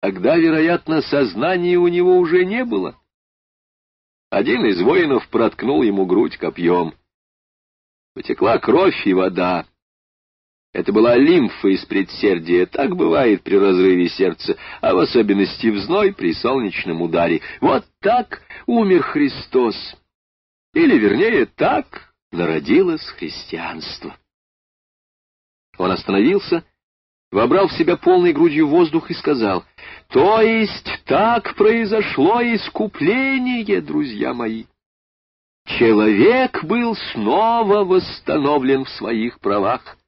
Тогда, вероятно, сознания у него уже не было. Один из воинов проткнул ему грудь копьем. Потекла кровь и вода. Это была лимфа из предсердия. Так бывает при разрыве сердца, а в особенности в зной при солнечном ударе. Вот так умер Христос. Или, вернее, так народилось христианство. Он остановился, вобрал в себя полной грудью воздух и сказал, «То есть так произошло искупление, друзья мои. Человек был снова восстановлен в своих правах.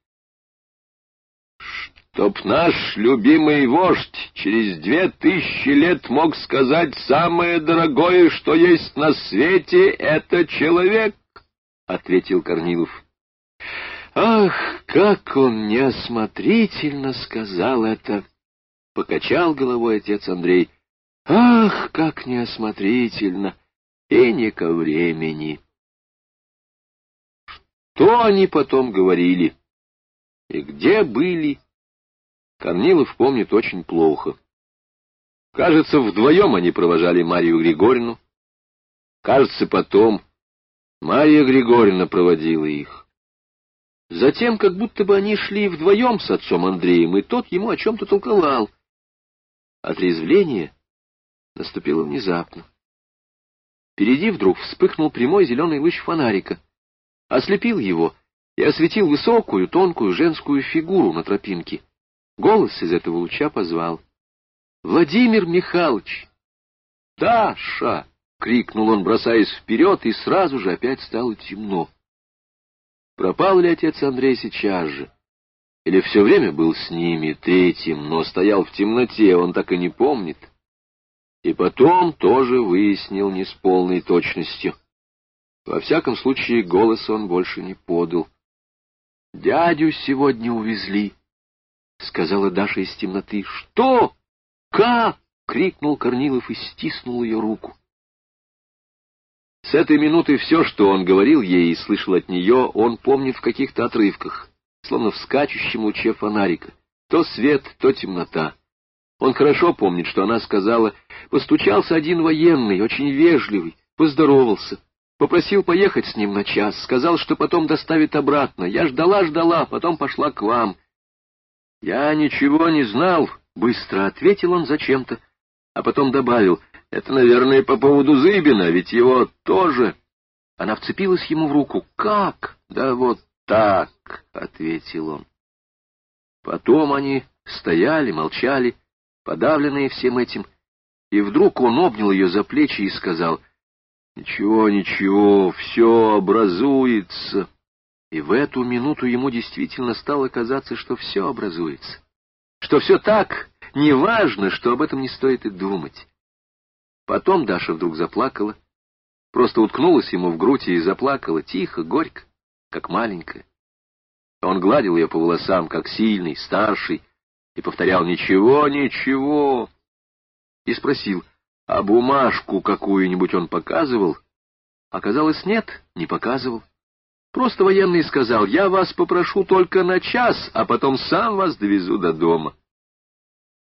Чтоб наш любимый вождь через две тысячи лет мог сказать самое дорогое, что есть на свете, это человек, — ответил Корнилов. Ах, как он неосмотрительно сказал это! — покачал головой отец Андрей. Ах, как неосмотрительно! И не ко времени! Что они потом говорили? И где были? Корнилов помнит очень плохо. Кажется, вдвоем они провожали Марию Григорьевну. Кажется, потом Мария Григорьевна проводила их. Затем, как будто бы они шли вдвоем с отцом Андреем, и тот ему о чем-то толковал. Отрезвление наступило внезапно. Впереди вдруг вспыхнул прямой зеленый луч фонарика, ослепил его и осветил высокую, тонкую женскую фигуру на тропинке. Голос из этого луча позвал. — Владимир Михайлович! — Даша! — крикнул он, бросаясь вперед, и сразу же опять стало темно. Пропал ли отец Андрей сейчас же? Или все время был с ними, третьим, но стоял в темноте, он так и не помнит? И потом тоже выяснил не с полной точностью. Во всяком случае, голос он больше не подал. — Дядю сегодня увезли, — сказала Даша из темноты. — Что? Как? — крикнул Корнилов и стиснул ее руку. С этой минуты все, что он говорил ей и слышал от нее, он помнит в каких-то отрывках, словно в скачущем луче фонарика. То свет, то темнота. Он хорошо помнит, что она сказала, постучался один военный, очень вежливый, поздоровался, попросил поехать с ним на час, сказал, что потом доставит обратно. Я ждала-ждала, потом пошла к вам. Я ничего не знал, быстро ответил он зачем-то, а потом добавил — это, наверное, по поводу Зыбина, ведь его тоже... Она вцепилась ему в руку. «Как?» «Да вот так», — ответил он. Потом они стояли, молчали, подавленные всем этим, и вдруг он обнял ее за плечи и сказал, «Ничего, ничего, все образуется». И в эту минуту ему действительно стало казаться, что все образуется, что все так, неважно, что об этом не стоит и думать. Потом Даша вдруг заплакала, просто уткнулась ему в грудь и заплакала тихо, горько, как маленькая. Он гладил ее по волосам, как сильный, старший, и повторял «Ничего, ничего!» и спросил, а бумажку какую-нибудь он показывал? Оказалось, нет, не показывал. Просто военный сказал, я вас попрошу только на час, а потом сам вас довезу до дома.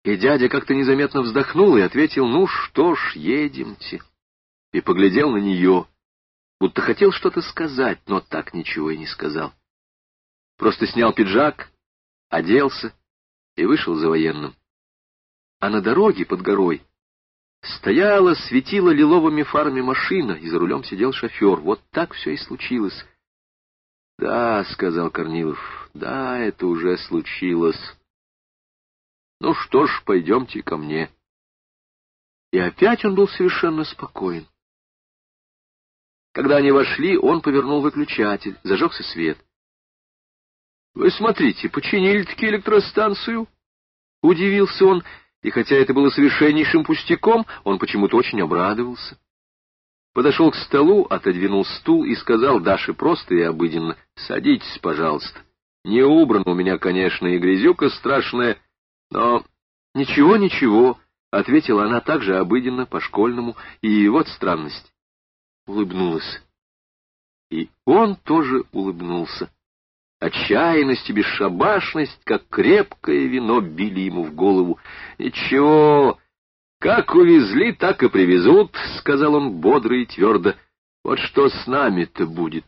И дядя как-то незаметно вздохнул и ответил, ну что ж, едемте. И поглядел на нее, будто хотел что-то сказать, но так ничего и не сказал. Просто снял пиджак, оделся и вышел за военным. А на дороге под горой стояла, светила лиловыми фарами машина, и за рулем сидел шофер. Вот так все и случилось. — Да, — сказал Корнилов, — да, это уже случилось. Ну что ж, пойдемте ко мне. И опять он был совершенно спокоен. Когда они вошли, он повернул выключатель, зажегся свет. — Вы смотрите, починили-таки электростанцию? — удивился он, и хотя это было совершеннейшим пустяком, он почему-то очень обрадовался. Подошел к столу, отодвинул стул и сказал Даше просто и обыденно, — Садитесь, пожалуйста. Не убрано у меня, конечно, и грязюка страшная, — но ничего, ничего, — ответила она также обыденно, по-школьному, и вот странность. Улыбнулась. И он тоже улыбнулся. Отчаянность и бесшабашность, как крепкое вино, били ему в голову. «Ничего, как увезли, так и привезут», — сказал он бодро и твердо. «Вот что с нами-то будет?»